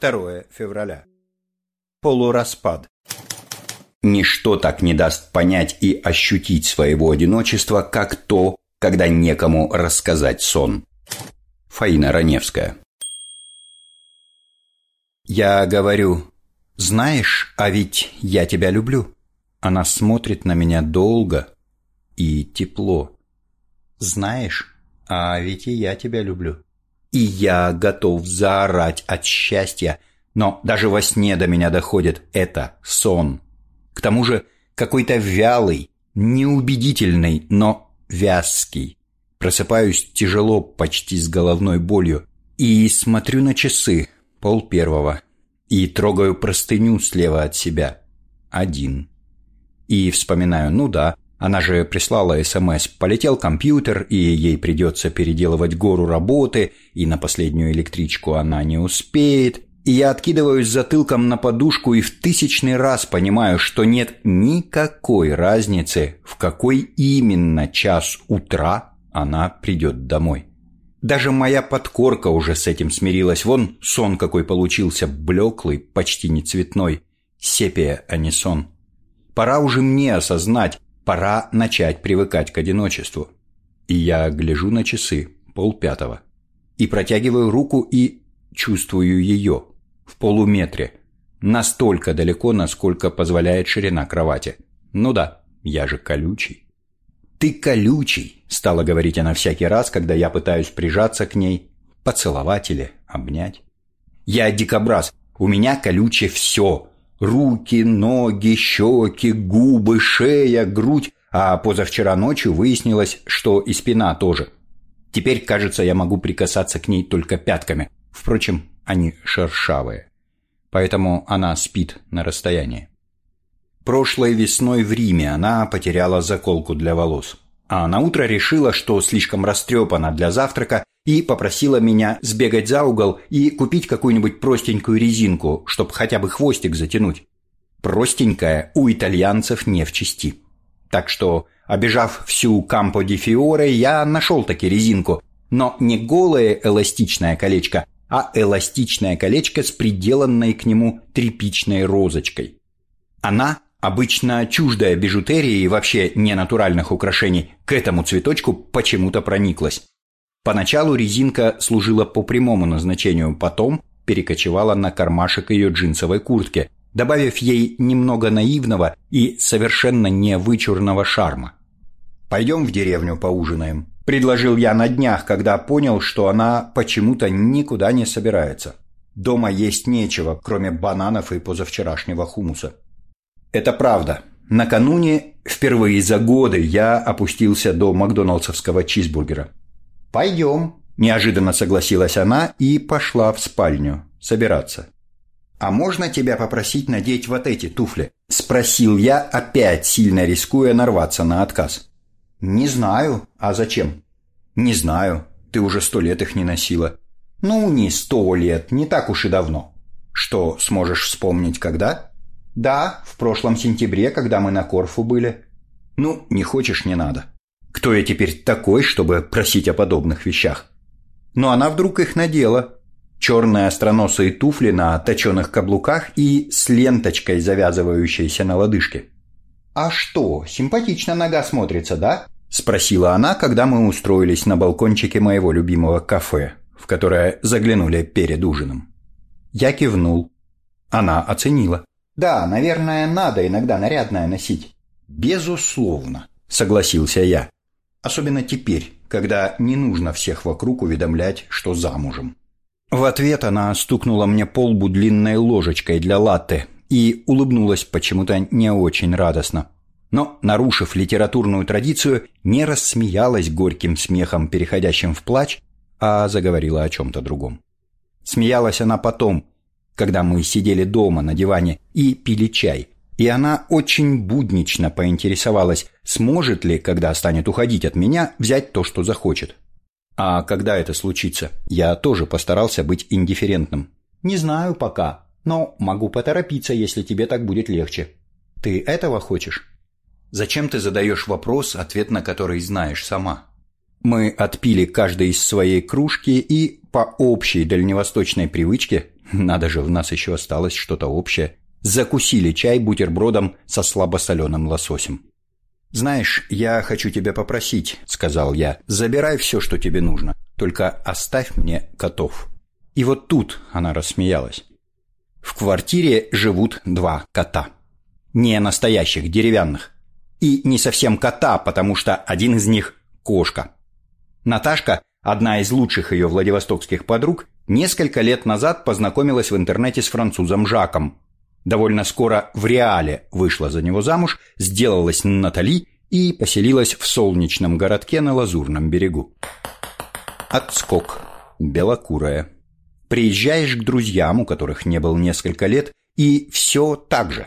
2 февраля. Полураспад. Ничто так не даст понять и ощутить своего одиночества, как то, когда некому рассказать сон. Фаина Раневская. Я говорю, знаешь, а ведь я тебя люблю. Она смотрит на меня долго и тепло. Знаешь, а ведь и я тебя люблю. И я готов заорать от счастья, но даже во сне до меня доходит это сон. К тому же какой-то вялый, неубедительный, но вязкий. Просыпаюсь тяжело, почти с головной болью, и смотрю на часы, пол первого, и трогаю простыню слева от себя. Один. И вспоминаю, ну да, она же прислала СМС. Полетел компьютер, и ей придется переделывать гору работы, и на последнюю электричку она не успеет. И я откидываюсь затылком на подушку и в тысячный раз понимаю, что нет никакой разницы, в какой именно час утра она придет домой. Даже моя подкорка уже с этим смирилась. Вон сон какой получился, блеклый, почти не цветной. Сепия, а не сон. Пора уже мне осознать, Пора начать привыкать к одиночеству. И я гляжу на часы, полпятого. И протягиваю руку и чувствую ее в полуметре. Настолько далеко, насколько позволяет ширина кровати. Ну да, я же колючий. «Ты колючий», — стала говорить она всякий раз, когда я пытаюсь прижаться к ней, поцеловать или обнять. «Я дикобраз, у меня колючее все, Руки, ноги, щеки, губы, шея, грудь, а позавчера ночью выяснилось, что и спина тоже. Теперь, кажется, я могу прикасаться к ней только пятками. Впрочем, они шершавые. Поэтому она спит на расстоянии. Прошлой весной в Риме она потеряла заколку для волос. А на утро решила, что слишком растрепана для завтрака и попросила меня сбегать за угол и купить какую-нибудь простенькую резинку, чтобы хотя бы хвостик затянуть. Простенькая у итальянцев не в чести. Так что, обежав всю Кампо ди Фиоре, я нашел таки резинку, но не голое эластичное колечко, а эластичное колечко с приделанной к нему тряпичной розочкой. Она, обычно чуждая бижутерии и вообще ненатуральных украшений, к этому цветочку почему-то прониклась. Поначалу резинка служила по прямому назначению, потом перекочевала на кармашек ее джинсовой куртки, добавив ей немного наивного и совершенно невычурного шарма. «Пойдем в деревню поужинаем», – предложил я на днях, когда понял, что она почему-то никуда не собирается. Дома есть нечего, кроме бананов и позавчерашнего хумуса. Это правда. Накануне, впервые за годы, я опустился до макдоналдсовского чизбургера. «Пойдем», – неожиданно согласилась она и пошла в спальню собираться. «А можно тебя попросить надеть вот эти туфли?» – спросил я, опять сильно рискуя нарваться на отказ. «Не знаю. А зачем?» «Не знаю. Ты уже сто лет их не носила». «Ну, не сто лет, не так уж и давно». «Что, сможешь вспомнить, когда?» «Да, в прошлом сентябре, когда мы на Корфу были». «Ну, не хочешь, не надо». Кто я теперь такой, чтобы просить о подобных вещах? Но она вдруг их надела. Черные остроносые туфли на точеных каблуках и с ленточкой, завязывающейся на лодыжке. «А что, симпатично нога смотрится, да?» – спросила она, когда мы устроились на балкончике моего любимого кафе, в которое заглянули перед ужином. Я кивнул. Она оценила. «Да, наверное, надо иногда нарядное носить». «Безусловно», – согласился я. Особенно теперь, когда не нужно всех вокруг уведомлять, что замужем. В ответ она стукнула мне по лбу длинной ложечкой для латте и улыбнулась почему-то не очень радостно. Но, нарушив литературную традицию, не рассмеялась горьким смехом, переходящим в плач, а заговорила о чем-то другом. Смеялась она потом, когда мы сидели дома на диване и пили чай, и она очень буднично поинтересовалась, сможет ли, когда станет уходить от меня, взять то, что захочет. А когда это случится, я тоже постарался быть индифферентным. «Не знаю пока, но могу поторопиться, если тебе так будет легче. Ты этого хочешь?» «Зачем ты задаешь вопрос, ответ на который знаешь сама?» Мы отпили каждый из своей кружки и, по общей дальневосточной привычке, Надо же, в нас еще осталось что-то общее. Закусили чай бутербродом со слабосоленым лососем. «Знаешь, я хочу тебя попросить», — сказал я. «Забирай все, что тебе нужно. Только оставь мне котов». И вот тут она рассмеялась. В квартире живут два кота. Не настоящих, деревянных. И не совсем кота, потому что один из них – кошка. Наташка, одна из лучших ее владивостокских подруг, несколько лет назад познакомилась в интернете с французом Жаком. Довольно скоро в реале вышла за него замуж, сделалась Натали и поселилась в солнечном городке на Лазурном берегу. Отскок. Белокурая. Приезжаешь к друзьям, у которых не был несколько лет, и все так же.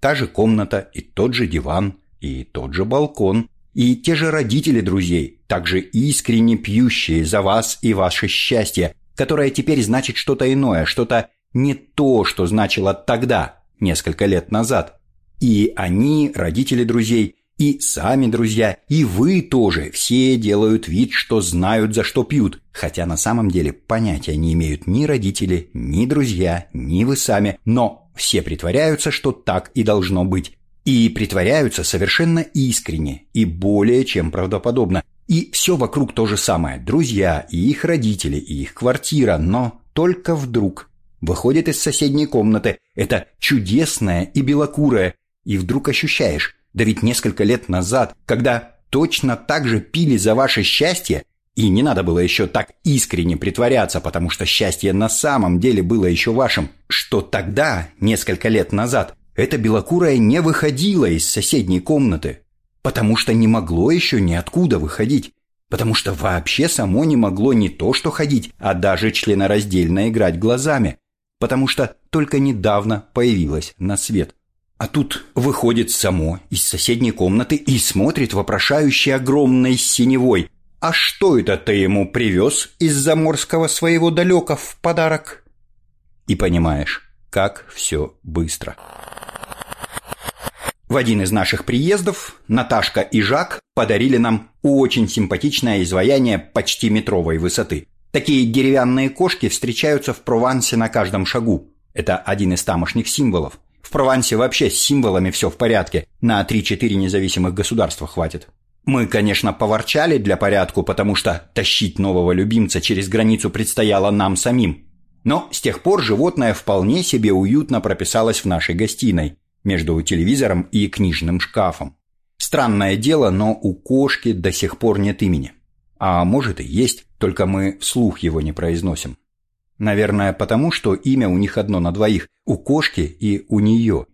Та же комната, и тот же диван, и тот же балкон, и те же родители друзей, также искренне пьющие за вас и ваше счастье, которое теперь значит что-то иное, что-то не то, что значило тогда, несколько лет назад. И они, родители друзей, и сами друзья, и вы тоже, все делают вид, что знают, за что пьют, хотя на самом деле понятия не имеют ни родители, ни друзья, ни вы сами, но все притворяются, что так и должно быть. И притворяются совершенно искренне и более чем правдоподобно. И все вокруг то же самое. Друзья, и их родители, и их квартира, но только вдруг выходит из соседней комнаты. Это чудесное и белокурое. И вдруг ощущаешь, да ведь несколько лет назад, когда точно так же пили за ваше счастье, и не надо было еще так искренне притворяться, потому что счастье на самом деле было еще вашим, что тогда, несколько лет назад, эта белокурая не выходила из соседней комнаты, потому что не могло еще ниоткуда выходить, потому что вообще само не могло не то что ходить, а даже членораздельно играть глазами, потому что только недавно появилась на свет. А тут выходит само из соседней комнаты и смотрит вопрошающе огромной синевой. «А что это ты ему привез из заморского своего далека в подарок?» И понимаешь, как все быстро. В один из наших приездов Наташка и Жак подарили нам очень симпатичное изваяние почти метровой высоты. Такие деревянные кошки встречаются в Провансе на каждом шагу. Это один из тамошних символов. В Провансе вообще с символами все в порядке. На 3-4 независимых государства хватит. Мы, конечно, поворчали для порядку, потому что тащить нового любимца через границу предстояло нам самим. Но с тех пор животное вполне себе уютно прописалось в нашей гостиной, между телевизором и книжным шкафом. Странное дело, но у кошки до сих пор нет имени. А может и есть, только мы вслух его не произносим. Наверное, потому что имя у них одно на двоих, у кошки и у нее.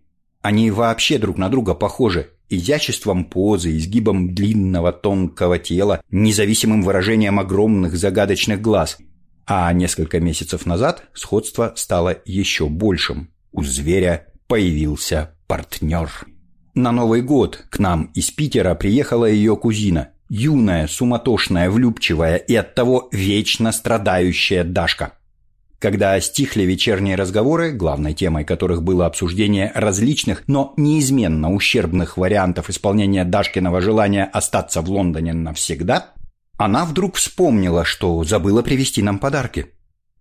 Они вообще друг на друга похожи, изяществом позы, изгибом длинного тонкого тела, независимым выражением огромных загадочных глаз. А несколько месяцев назад сходство стало еще большим. У зверя появился партнер. На Новый год к нам из Питера приехала ее кузина, юная, суматошная, влюбчивая и оттого вечно страдающая Дашка. Когда стихли вечерние разговоры, главной темой которых было обсуждение различных, но неизменно ущербных вариантов исполнения Дашкиного желания остаться в Лондоне навсегда, она вдруг вспомнила, что забыла привезти нам подарки.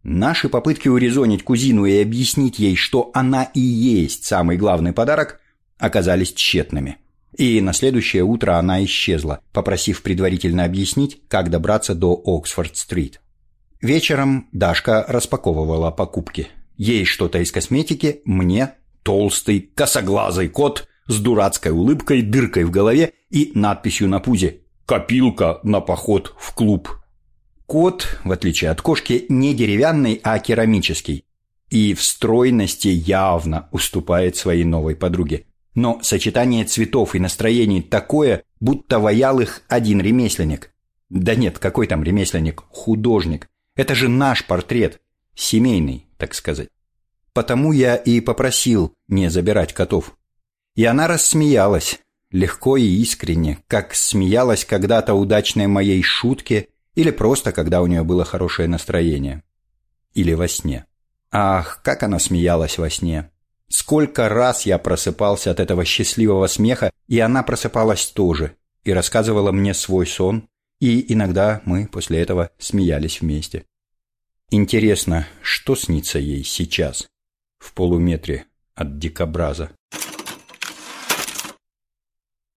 Наши попытки урезонить кузину и объяснить ей, что она и есть самый главный подарок, оказались тщетными. И на следующее утро она исчезла, попросив предварительно объяснить, как добраться до Оксфорд-стрит. Вечером Дашка распаковывала покупки. Ей что-то из косметики, мне толстый, косоглазый кот с дурацкой улыбкой, дыркой в голове и надписью на пузе «Копилка на поход в клуб». Кот, в отличие от кошки, не деревянный, а керамический. И в стройности явно уступает своей новой подруге. Но сочетание цветов и настроений такое, будто ваял их один ремесленник. Да нет, какой там ремесленник, художник. Это же наш портрет, семейный, так сказать. Потому я и попросил не забирать котов. И она рассмеялась, легко и искренне, как смеялась когда-то удачной моей шутке или просто когда у нее было хорошее настроение. Или во сне. Ах, как она смеялась во сне. Сколько раз я просыпался от этого счастливого смеха, и она просыпалась тоже, и рассказывала мне свой сон, и иногда мы после этого смеялись вместе. Интересно, что снится ей сейчас, в полуметре от дикобраза?